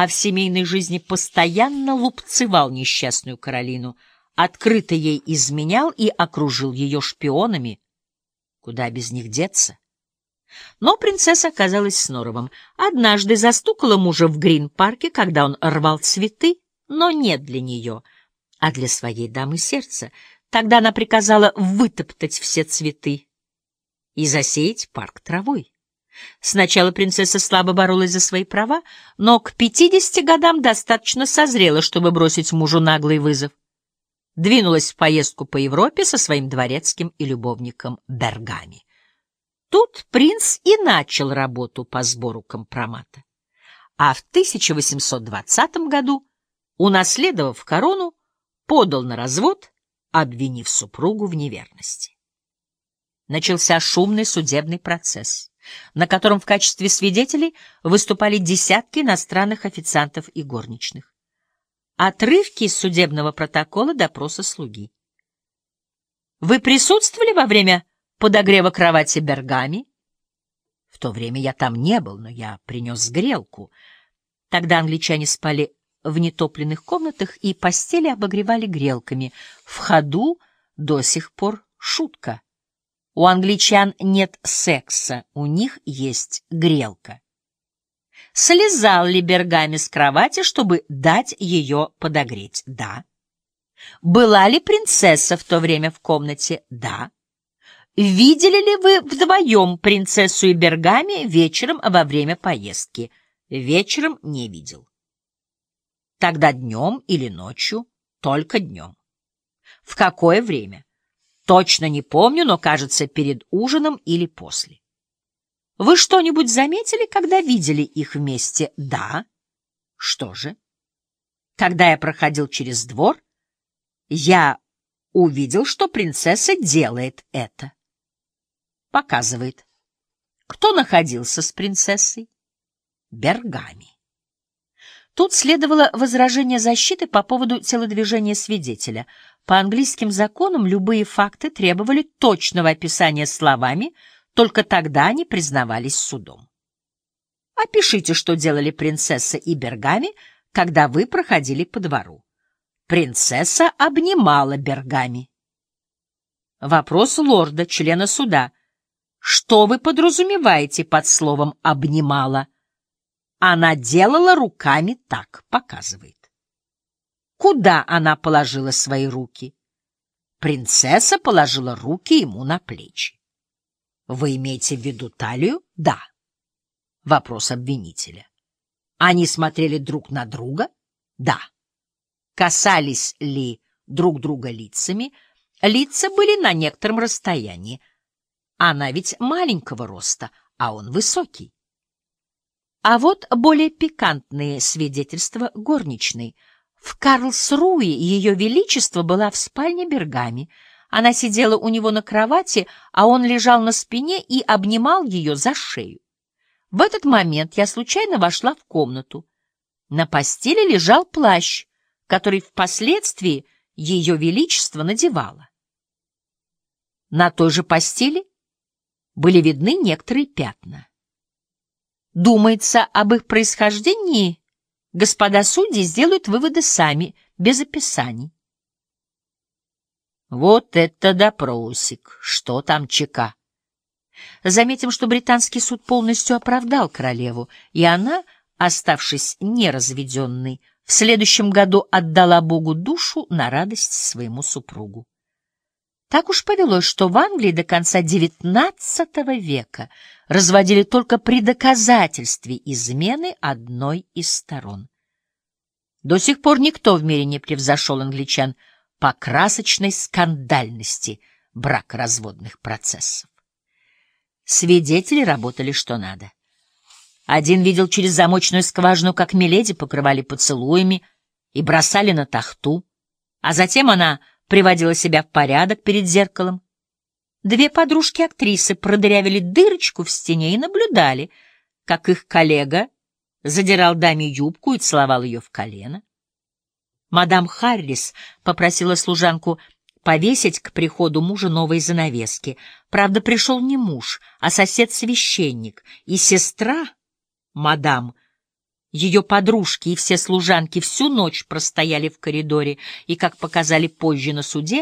а в семейной жизни постоянно лупцевал несчастную Каролину, открыто ей изменял и окружил ее шпионами. Куда без них деться? Но принцесса оказалась с Норовым. Однажды застукала мужа в Грин-парке, когда он рвал цветы, но не для нее, а для своей дамы сердца. Тогда она приказала вытоптать все цветы и засеять парк травой. Сначала принцесса слабо боролась за свои права, но к пятидесяти годам достаточно созрела, чтобы бросить мужу наглый вызов. Двинулась в поездку по Европе со своим дворецким и любовником Бергами. Тут принц и начал работу по сбору компромата. А в 1820 году, унаследовав корону, подал на развод, обвинив супругу в неверности. Начался шумный судебный процесс, на котором в качестве свидетелей выступали десятки иностранных официантов и горничных. Отрывки из судебного протокола допроса слуги. Вы присутствовали во время подогрева кровати Бергами. В то время я там не был, но я принес грелку. Тогда англичане спали в нетопленных комнатах и постели обогревали грелками. В ходу до сих пор шутка. У англичан нет секса, у них есть грелка. Слезал ли Бергами с кровати, чтобы дать ее подогреть? Да. Была ли принцесса в то время в комнате? Да. Видели ли вы вдвоем принцессу и Бергами вечером во время поездки? Вечером не видел. Тогда днем или ночью? Только днем. В какое время? Точно не помню, но, кажется, перед ужином или после. Вы что-нибудь заметили, когда видели их вместе? Да. Что же? Когда я проходил через двор, я увидел, что принцесса делает это показывает, кто находился с принцессой. Бергами. Тут следовало возражение защиты по поводу телодвижения свидетеля. По английским законам любые факты требовали точного описания словами, только тогда они признавались судом. Опишите, что делали принцесса и Бергами, когда вы проходили по двору. Принцесса обнимала Бергами. Вопрос лорда, члена суда. Что вы подразумеваете под словом «обнимала»? Она делала руками так, показывает. Куда она положила свои руки? Принцесса положила руки ему на плечи. Вы имеете в виду талию? Да. Вопрос обвинителя. Они смотрели друг на друга? Да. Касались ли друг друга лицами? Лица были на некотором расстоянии. Она ведь маленького роста, а он высокий. А вот более пикантные свидетельства горничной. В Карлсруе ее величество была в спальне Бергами. Она сидела у него на кровати, а он лежал на спине и обнимал ее за шею. В этот момент я случайно вошла в комнату. На постели лежал плащ, который впоследствии ее величество надевала. На той же постели были видны некоторые пятна. Думается, об их происхождении господа судьи сделают выводы сами, без описаний. Вот это допросик! Что там чека? Заметим, что британский суд полностью оправдал королеву, и она, оставшись неразведенной, в следующем году отдала Богу душу на радость своему супругу. Так уж повелось, что в Англии до конца XIX века разводили только при доказательстве измены одной из сторон. До сих пор никто в мире не превзошел англичан по красочной скандальности бракоразводных процессов. Свидетели работали что надо. Один видел через замочную скважину, как Миледи покрывали поцелуями и бросали на тахту, а затем она приводила себя в порядок перед зеркалом. Две подружки-актрисы продырявили дырочку в стене и наблюдали, как их коллега задирал даме юбку и целовал ее в колено. Мадам Харрис попросила служанку повесить к приходу мужа новые занавески. Правда, пришел не муж, а сосед-священник, и сестра, мадам, Ее подружки и все служанки всю ночь простояли в коридоре и, как показали позже на суде,